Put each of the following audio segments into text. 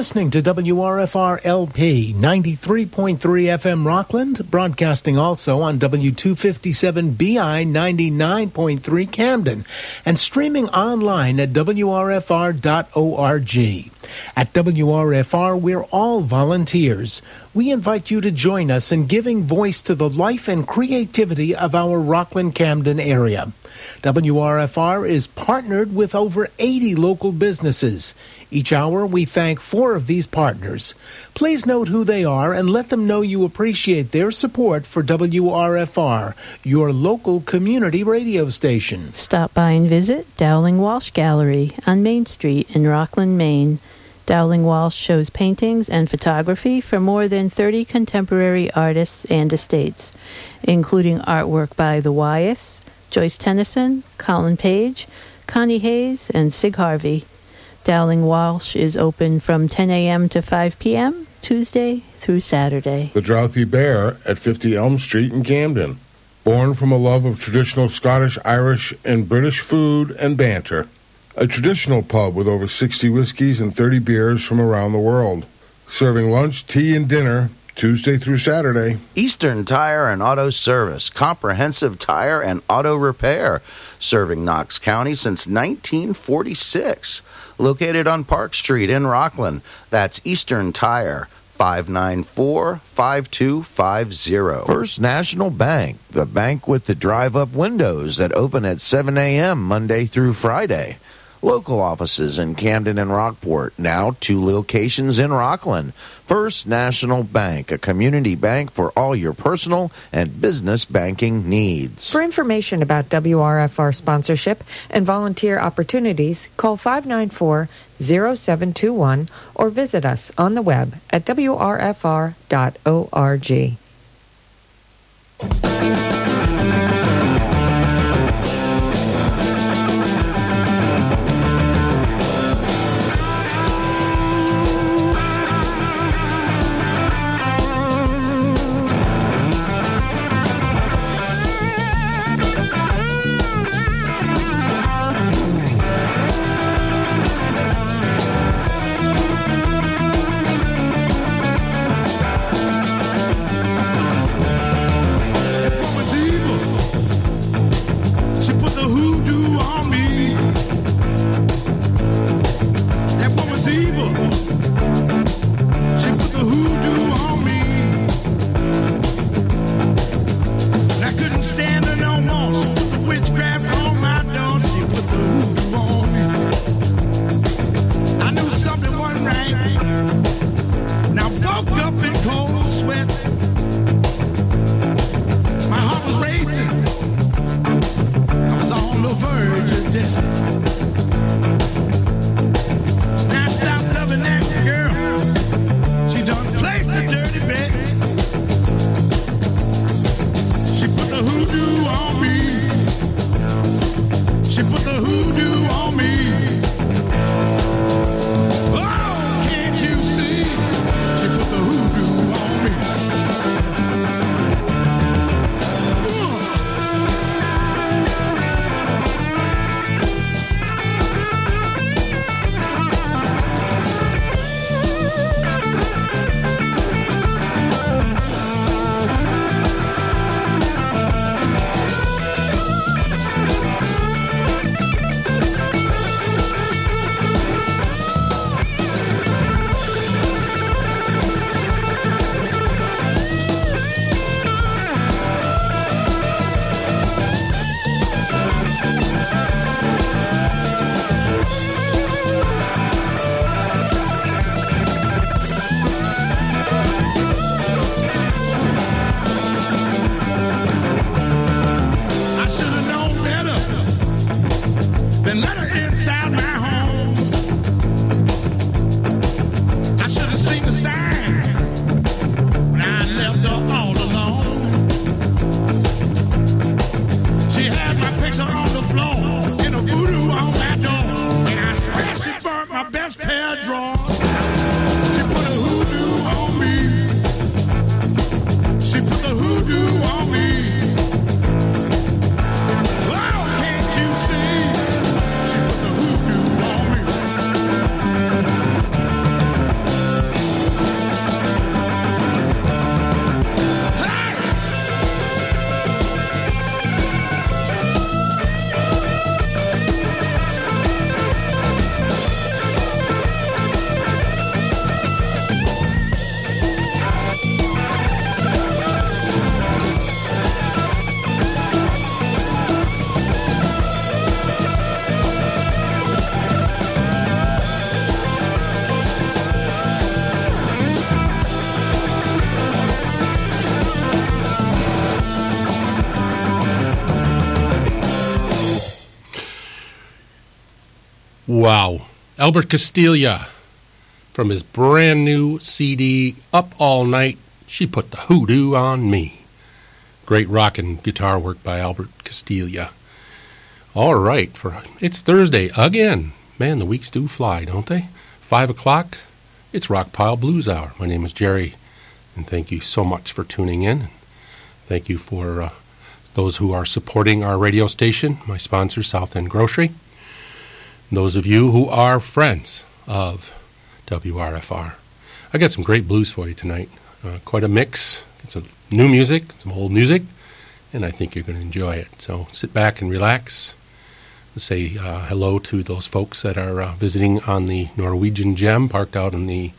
Listening to WRFR LP 93.3 FM Rockland, broadcasting also on W257BI 99.3 Camden, and streaming online at WRFR.org. At WRFR, we're all volunteers. We invite you to join us in giving voice to the life and creativity of our Rockland Camden area. WRFR is partnered with over 80 local businesses. Each hour, we thank four of these partners. Please note who they are and let them know you appreciate their support for WRFR, your local community radio station. Stop by and visit Dowling Walsh Gallery on Main Street in Rockland, Maine. Dowling Walsh shows paintings and photography for more than 30 contemporary artists and estates, including artwork by the Wyeths, Joyce Tenneson, Colin Page, Connie Hayes, and Sig Harvey. Dowling Walsh is open from 10 a.m. to 5 p.m. Tuesday through Saturday. The Drouthy Bear at 50 Elm Street in Camden. Born from a love of traditional Scottish, Irish, and British food and banter. A traditional pub with over 60 whiskeys and 30 beers from around the world. Serving lunch, tea, and dinner Tuesday through Saturday. Eastern Tire and Auto Service, comprehensive tire and auto repair, serving Knox County since 1946. Located on Park Street in Rockland. That's Eastern Tire. 594 5250. First National Bank, the bank with the drive up windows that open at 7 a.m. Monday through Friday. Local offices in Camden and Rockport, now two locations in Rockland. First National Bank, a community bank for all your personal and business banking needs. For information about WRFR sponsorship and volunteer opportunities, call 594 0721 or visit us on the web at wrfr.org. Wow. Albert Castiglia from his brand new CD, Up All Night, She Put the Hoodoo on Me. Great rock and guitar work by Albert Castiglia. All right, for it's Thursday again. Man, the weeks do fly, don't they? Five o'clock, it's Rockpile Blues Hour. My name is Jerry, and thank you so much for tuning in. Thank you for uh, those who are supporting our radio station, my sponsor, South End Grocery. Those of you who are friends of WRFR. I got some great blues for you tonight. Uh, quite a mix. It's some new music, some old music, and I think you're going to enjoy it. So sit back and relax. Say uh, hello to those folks that are uh, visiting on the Norwegian Gem, parked out in the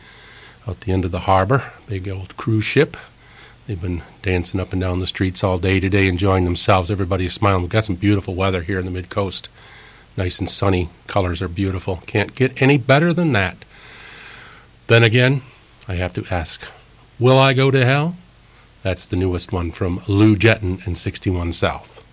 out the end of the harbor. Big old cruise ship. They've been dancing up and down the streets all day today, enjoying themselves. Everybody's smiling. We've got some beautiful weather here in the mid coast. Nice and sunny. Colors are beautiful. Can't get any better than that. Then again, I have to ask, will I go to hell? That's the newest one from Lou Jetton and 61 South.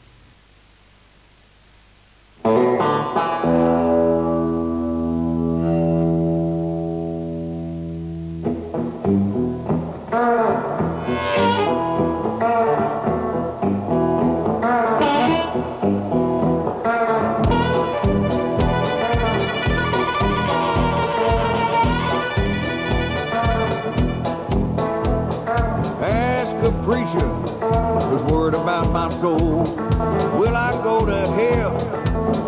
Will I go to hell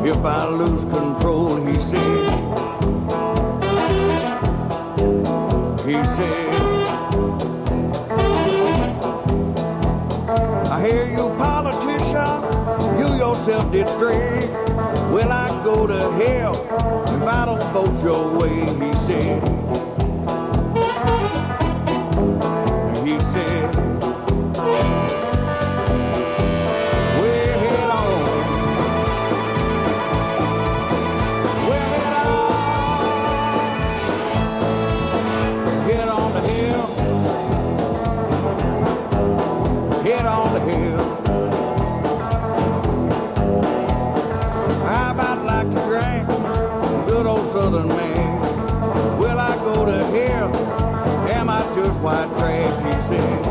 if I lose control? He said. He said. I hear you, politician. You yourself did stray. Will I go to hell if I don't vote your way? He said. He said, white trash? He said.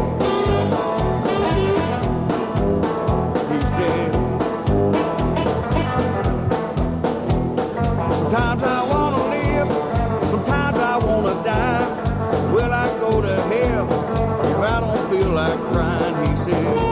He said. Sometimes I wanna live, sometimes I wanna die. Will I go to hell if I don't feel like crying? He said.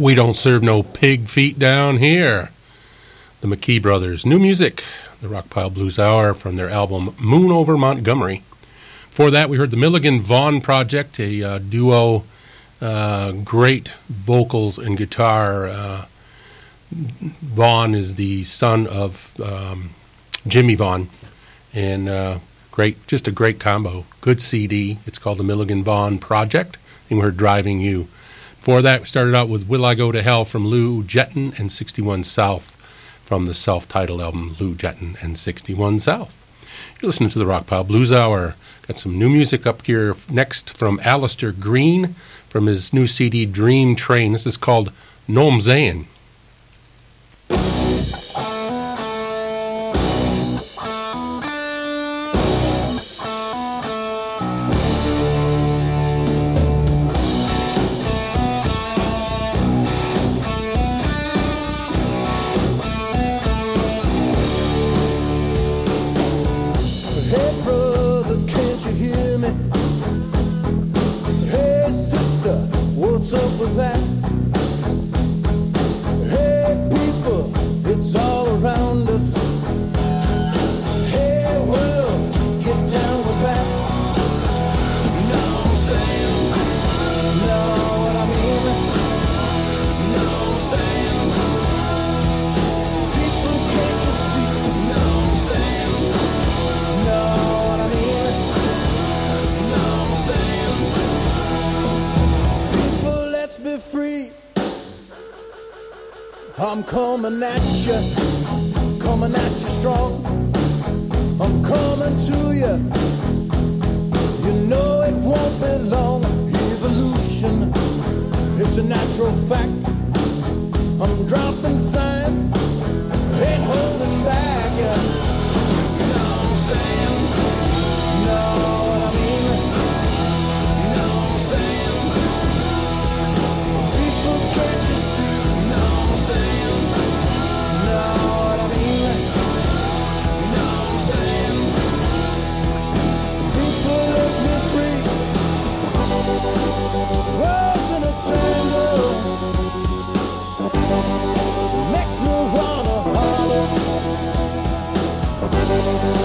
We don't serve no pig feet down here. The McKee Brothers. New music, the Rockpile Blues Hour from their album Moon Over Montgomery. For that, we heard the Milligan Vaughan Project, a uh, duo, uh, great vocals and guitar. Uh, Vaughan is the son of um, Jimmie Vaughan, and uh, great, just a great combo. Good CD. It's called the Milligan Vaughan Project, and we heard Driving You. For that, we started out with Will I Go to Hell from Lou Jetton and 61 South from the self titled album Lou Jetton and 61 South. You're listening to the Rockpile Blues Hour. Got some new music up here next from Alastair Greene from his new CD Dream Train. This is called Nom Zayn. I'm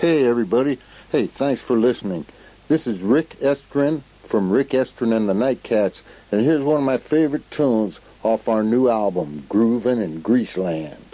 Hey, everybody. Hey, thanks for listening. This is Rick Estrin from Rick Estrin and the Nightcats, and here's one of my favorite tunes off our new album, Groovin' in Greaseland.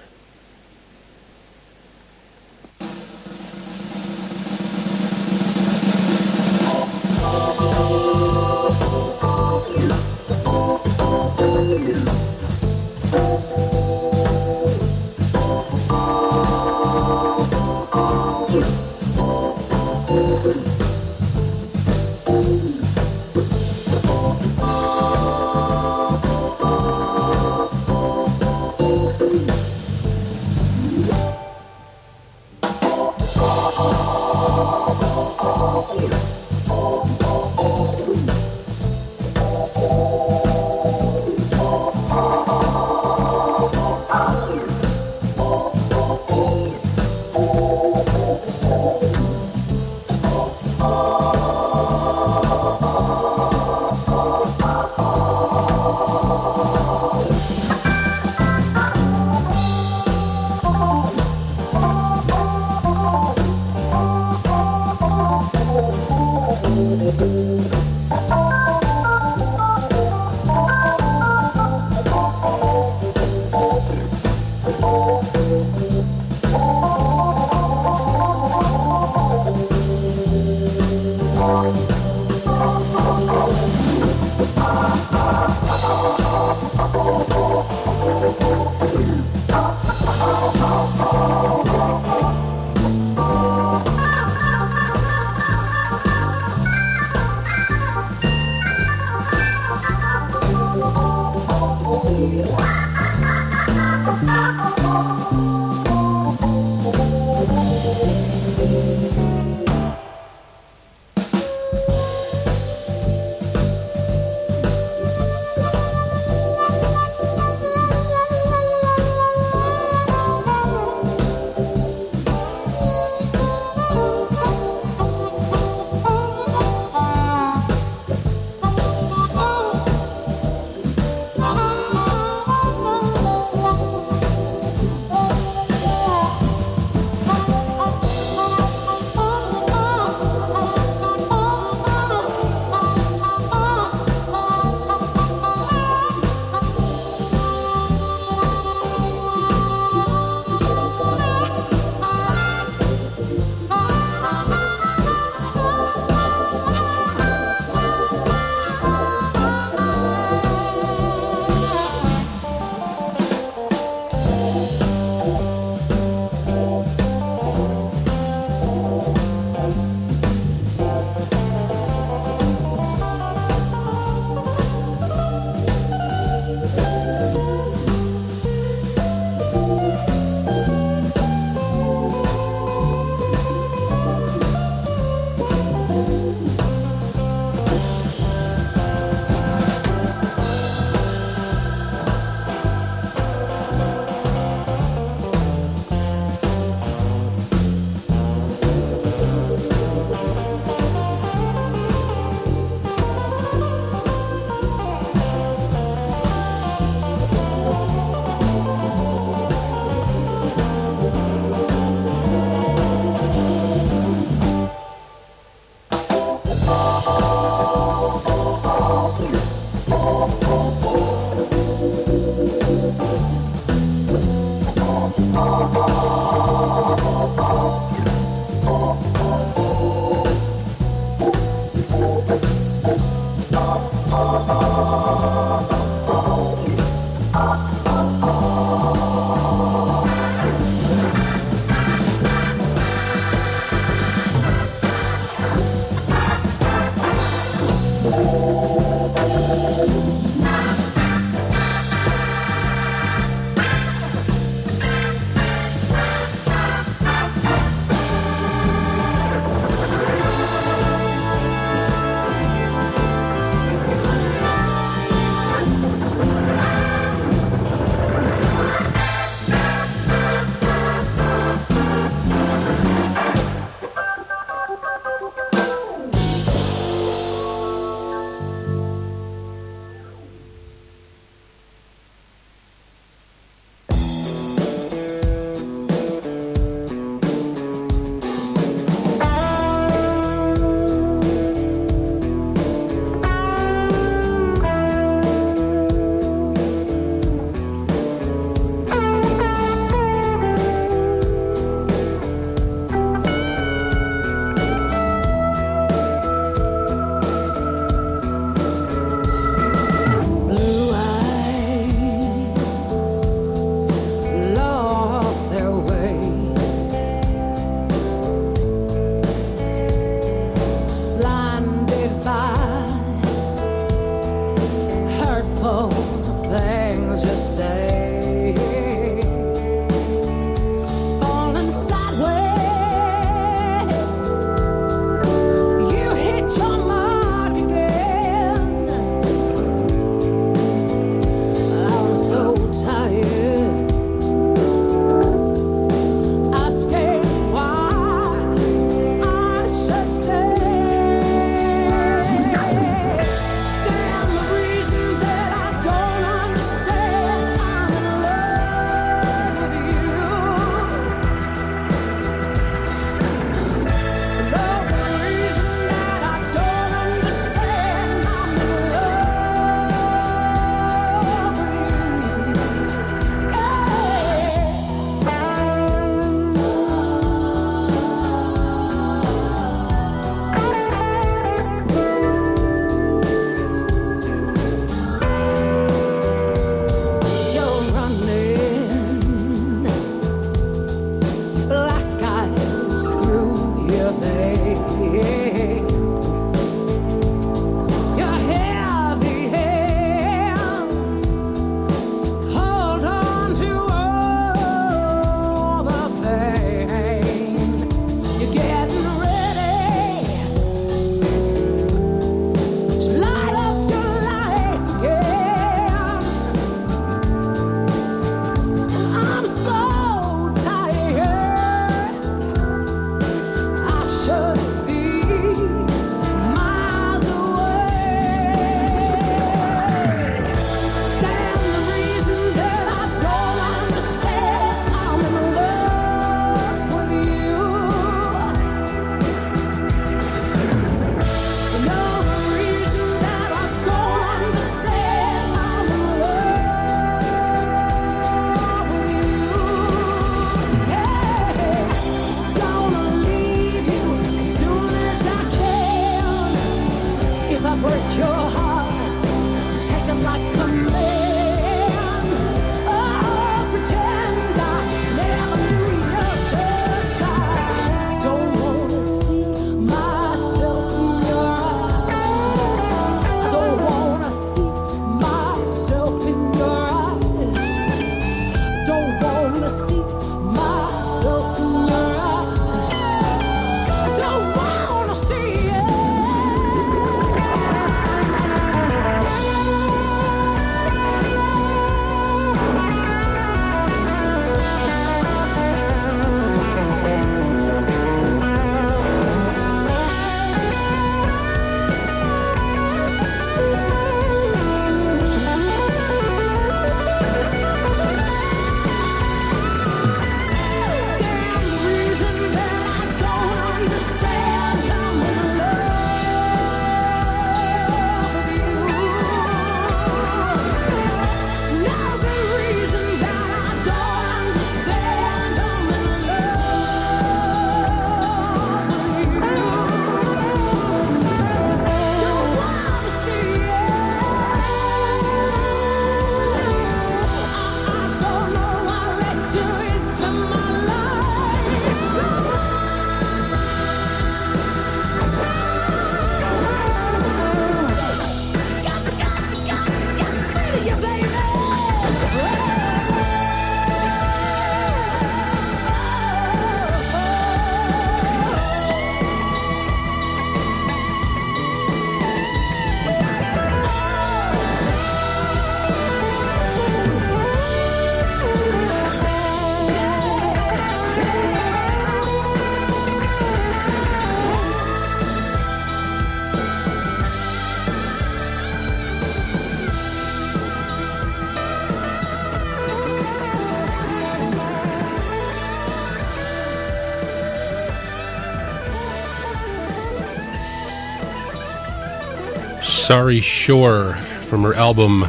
Sari Schorr from her album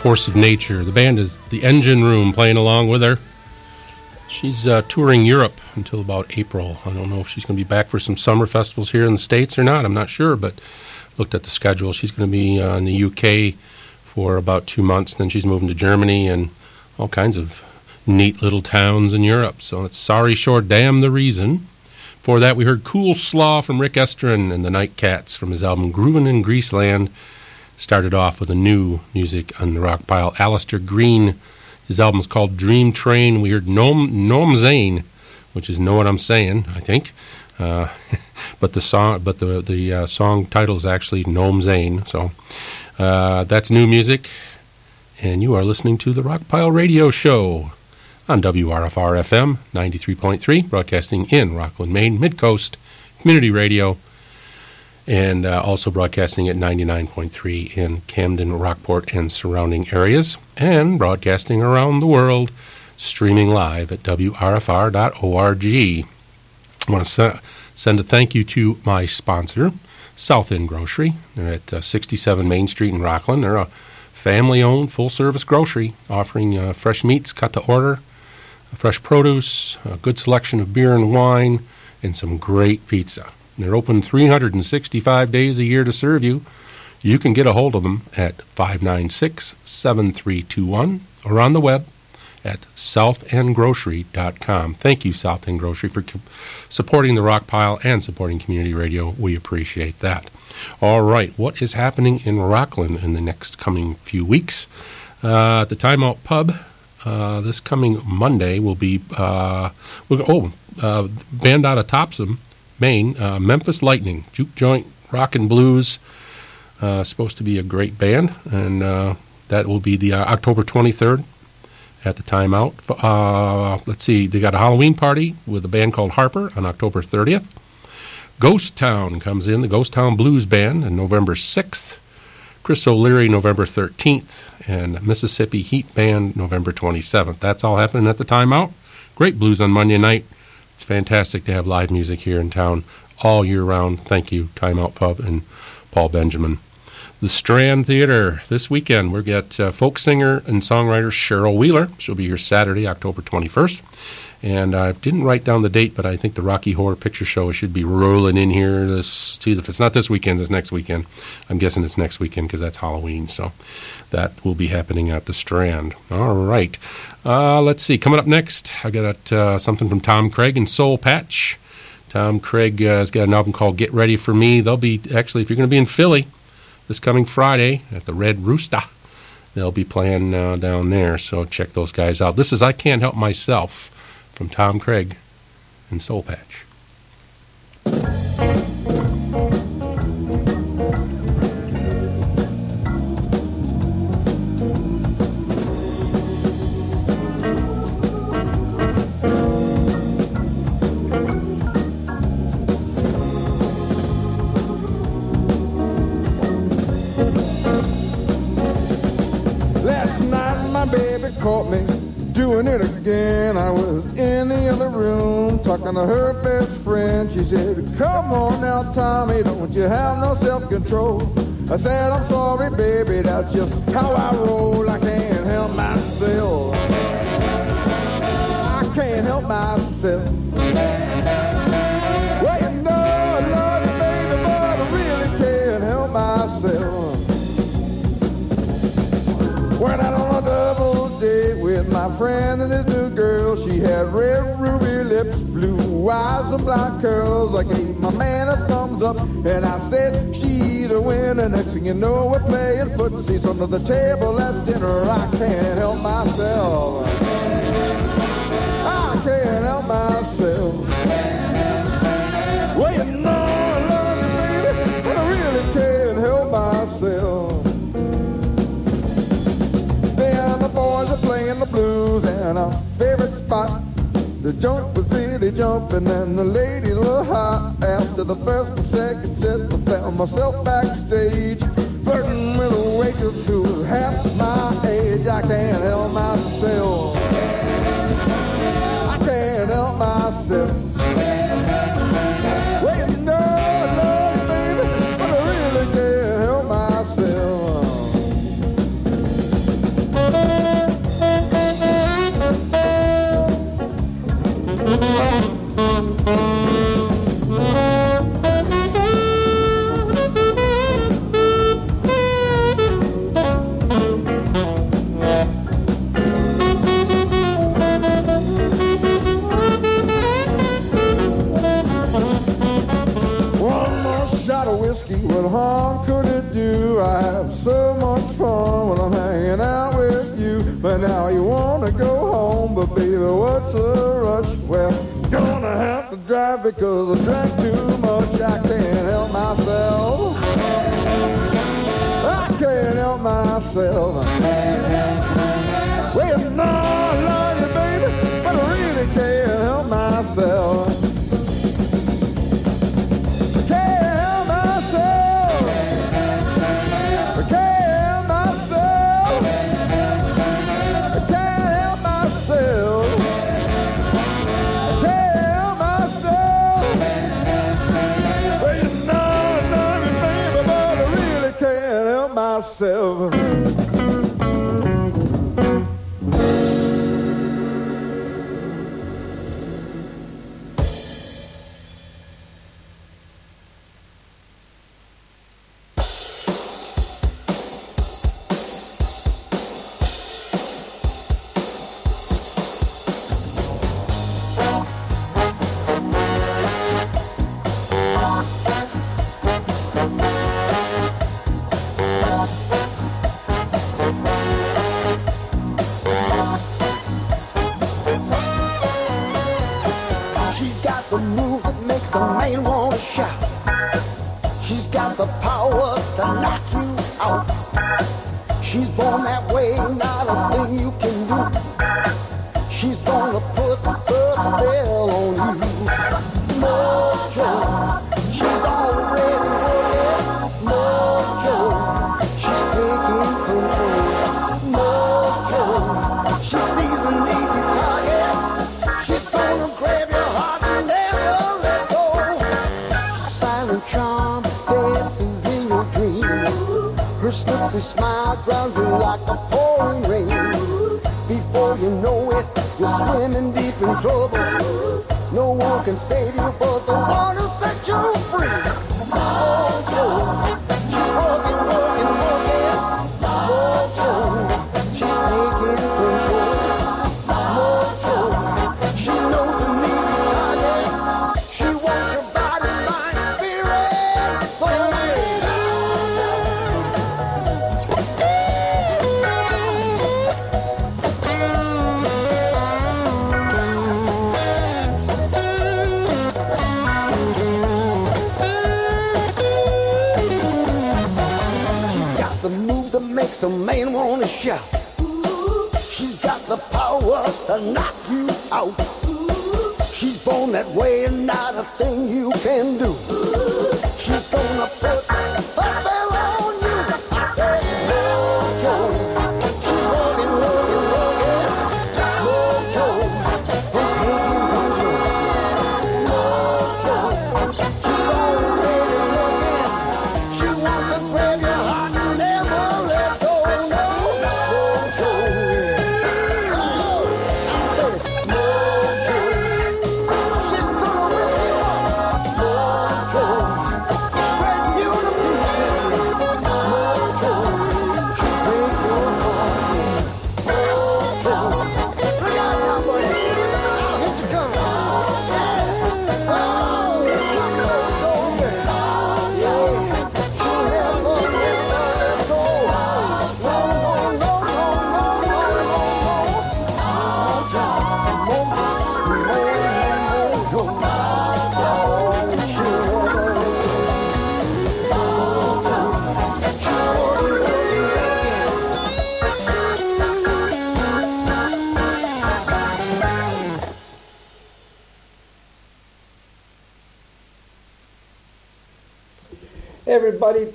Force of Nature. The band is the Engine Room playing along with her. She's uh, touring Europe until about April. I don't know if she's going to be back for some summer festivals here in the States or not. I'm not sure, but looked at the schedule. She's going to be uh, in the UK for about two months. Then she's moving to Germany and all kinds of neat little towns in Europe. So it's Sari Schorr, damn the reason. For that, we heard Cool Slaw from Rick Estrin and the Night Cats from his album Groovin' in Greaseland. Started off with a new music on the rock pile. Alastair Greene, his album's called Dream Train. We heard Noam, Noam Zane, which is Know What I'm Saying, I think. Uh, but the song, but the, the uh, song title is actually Noam Zane. So uh, that's new music. And you are listening to the Rock Pile Radio Show on WRFR FM 93.3, broadcasting in Rockland, Maine, Midcoast Community Radio, and uh, also broadcasting at 99.3 in Camden, Rockport, and surrounding areas, and broadcasting around the world, streaming live at WRFR.org. I want to se send a thank you to my sponsor, South End Grocery. They're at uh, 67 Main Street in Rockland. They're a family owned, full service grocery offering uh, fresh meats cut to order fresh produce, a good selection of beer and wine, and some great pizza. They're open 365 days a year to serve you. You can get a hold of them at 596 7321 or on the web at southendgrocery.com. Thank you, South End Grocery, for supporting the Rock Pile and supporting community radio. We appreciate that. All right, what is happening in Rockland in the next coming few weeks? Uh, at the Timeout Pub, uh, this coming Monday will be, uh, oh, uh, band out of Topsham, Maine, uh, Memphis Lightning, Juke Joint, Rock and Blues. Uh, supposed to be a great band, and that will be the October 23rd at the Timeout. Let's see, they got a Halloween party with a band called Harper on October 30th. Ghost Town comes in, the Ghost Town Blues Band, on November 6th. Chris O'Leary, November 13th, and Mississippi Heat Band, November 27th. That's all happening at the Timeout. Great blues on Monday night. It's fantastic to have live music here in town all year round. Thank you, Timeout Pub and Paul Benjamin. The Strand Theater this weekend. We've got uh, folk singer and songwriter Cheryl Wheeler. She'll be here Saturday, October 21st. And I didn't write down the date, but I think the Rocky Horror Picture Show should be rolling in here. This, if it's not this weekend, it's next weekend. I'm guessing it's next weekend because that's Halloween. So that will be happening at the Strand. All right. Uh, let's see. Coming up next, I got uh, something from Tom Craig and Soul Patch. Tom Craig uh, has got an album called Get Ready for Me. They'll be, actually, if you're going to be in Philly this coming Friday at the Red Rooster, they'll be playing down there. So check those guys out. This is I Can't Help Myself from Tom Craig and Soul Patch. I said, I'm sorry, baby, that's just how I roll. I can't help myself. I can't help myself. Well, you know I love you, baby, but I really can't help myself. Went out on a double date with my friend and his new girl. She had red ruby lips, blue eyes, and black curls. I gave my man a thumbs up and I said a winner. Next thing you know, we're playing footsies under the table at dinner. I can't help myself. I can't help myself. Well, you know I love you, baby, but I really can't help myself. Then the boys are playing the blues in our favorite spot. The joint was really jumping and the ladies were hot. After the first and second set, I found myself backstage. Flirting with a waitress who was half my age. I can't help myself. because I drank too much. I can't help myself. I can't help myself. Well, no, I love you, baby, but I really can't help myself.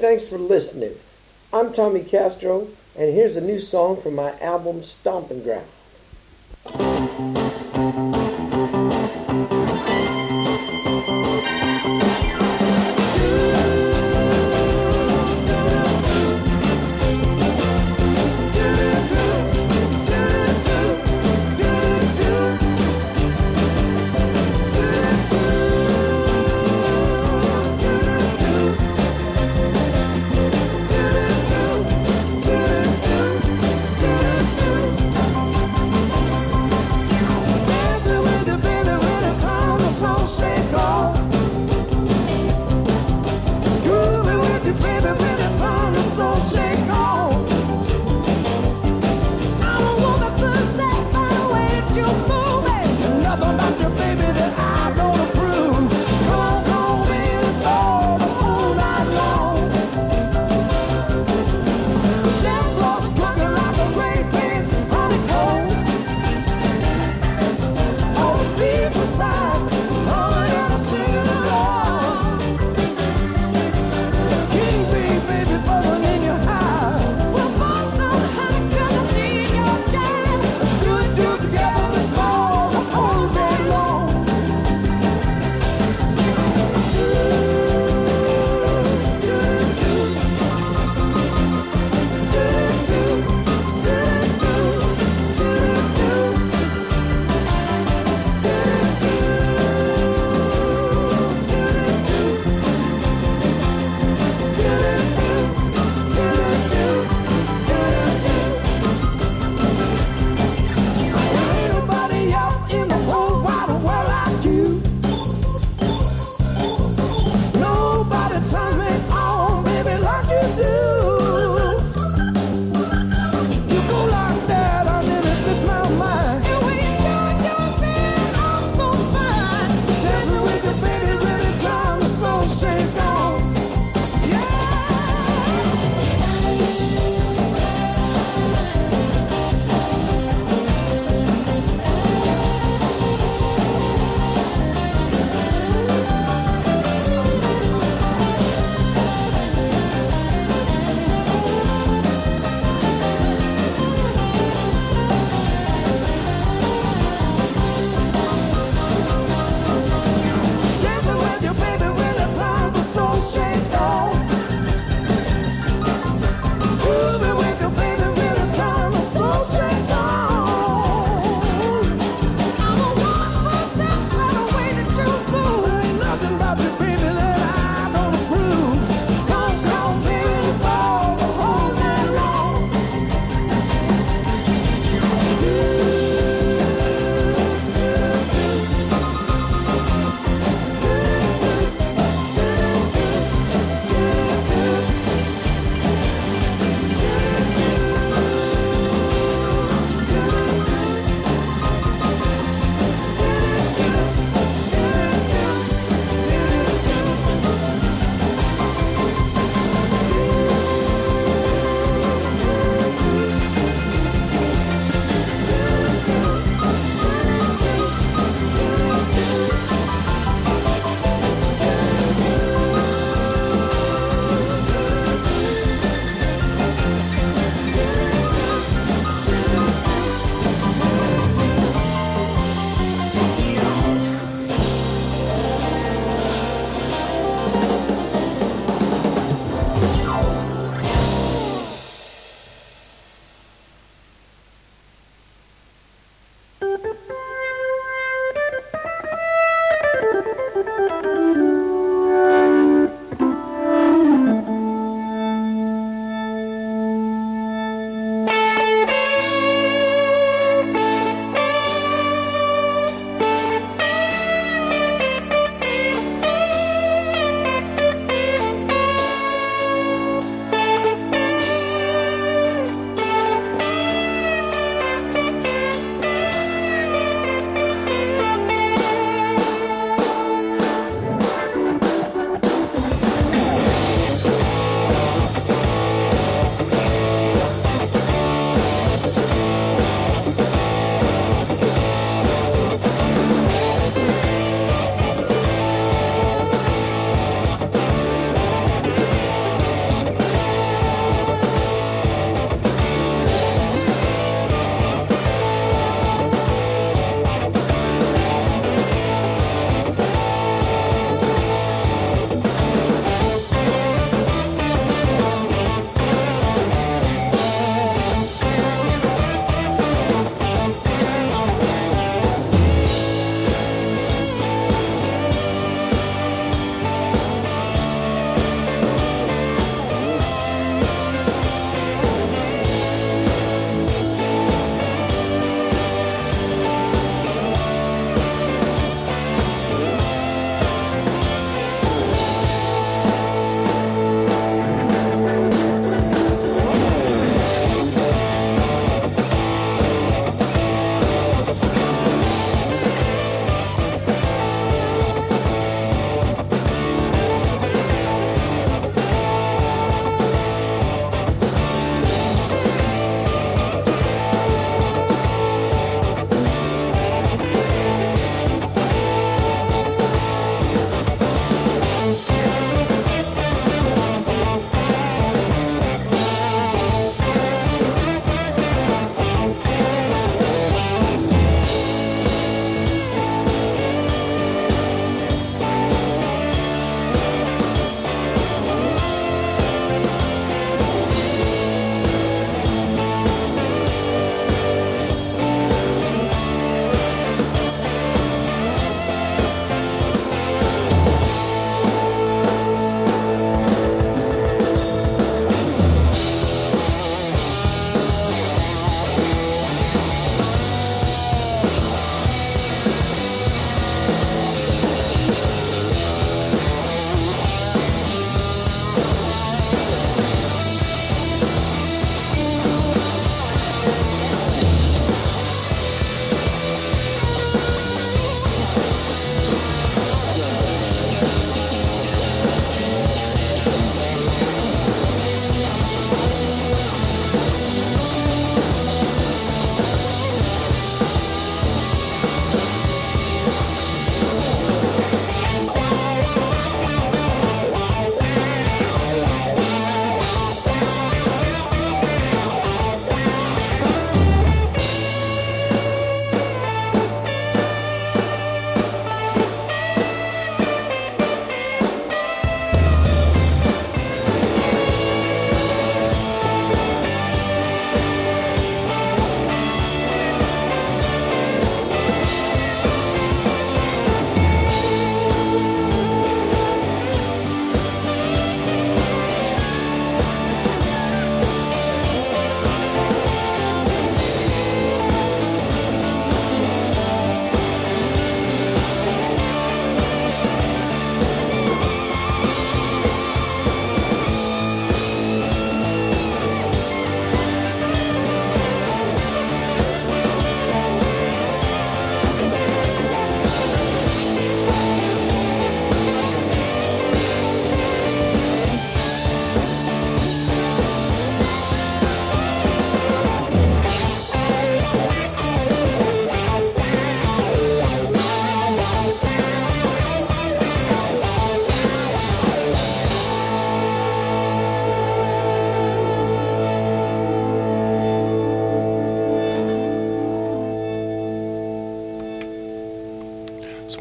thanks for listening. I'm Tommy Castro, and here's a new song from my album Stomping Ground.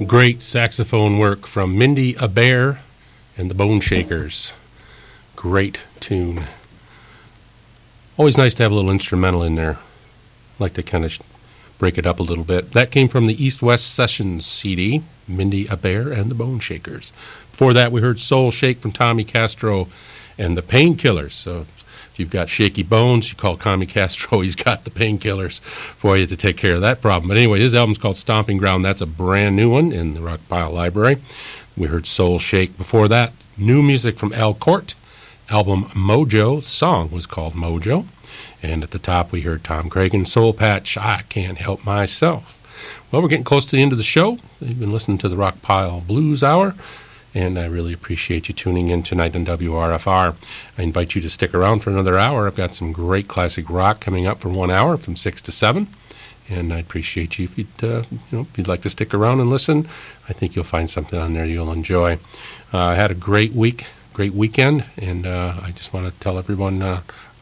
Great saxophone work from Mindi Abair and the Bone Shakers. Great tune. Always nice to have a little instrumental in there. like to kind of break it up a little bit. That came from the East West Sessions CD, Mindi Abair and the Bone Shakers. Before that, we heard Soul Shake from Tommy Castro and the Painkillers. So if you've got shaky bones, you call Tommy Castro. He's got the painkillers for you to take care of that problem. But anyway, his album's called Stomping Ground. That's a brand new one in the Rock Pile Library. We heard Soul Shake before that. New music from El Court. Album Mojo. Song was called Mojo. And at the top, we heard Tom Cragen, Soul Patch, I Can't Help Myself. Well, we're getting close to the end of the show. You've been listening to the Rock Pile Blues Hour, and I really appreciate you tuning in tonight on WRFR. I invite you to stick around for another hour. I've got some great classic rock coming up for one hour from 6 to 7. And I'd appreciate you if you'd, uh, you know, if you'd like to stick around and listen. I think you'll find something on there you'll enjoy. Uh, I had a great week, great weekend, and uh, I just want to tell everyone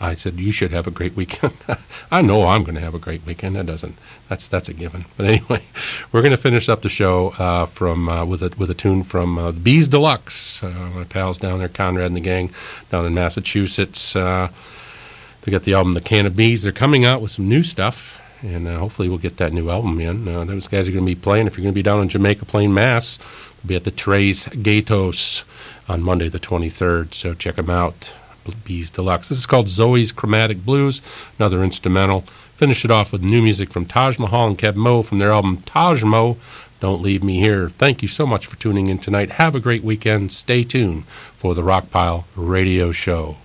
I said you should have a great weekend. I know I'm going to have a great weekend. That doesn't. That's that's a given. But anyway, we're going to finish up the show uh, from uh, with a with a tune from uh, Bees Deluxe. Uh, my pals down there, Conrad and the gang, down in Massachusetts. Uh, they got the album The Can of Bees. They're coming out with some new stuff, and hopefully we'll get that new album in. Those guys are going to be playing. If you're going to be down in Jamaica Plain Mass, we'll be at the Tres Gatos on Monday the 23rd. So check them out. Bees Deluxe. This is called Zoe's Chromatic Blues, another instrumental. Finish it off with new music from Taj Mahal and Keb Mo from their album Taj Mo. Don't Leave Me Here. Thank you so much for tuning in tonight. Have a great weekend. Stay tuned for the Rockpile Radio Show.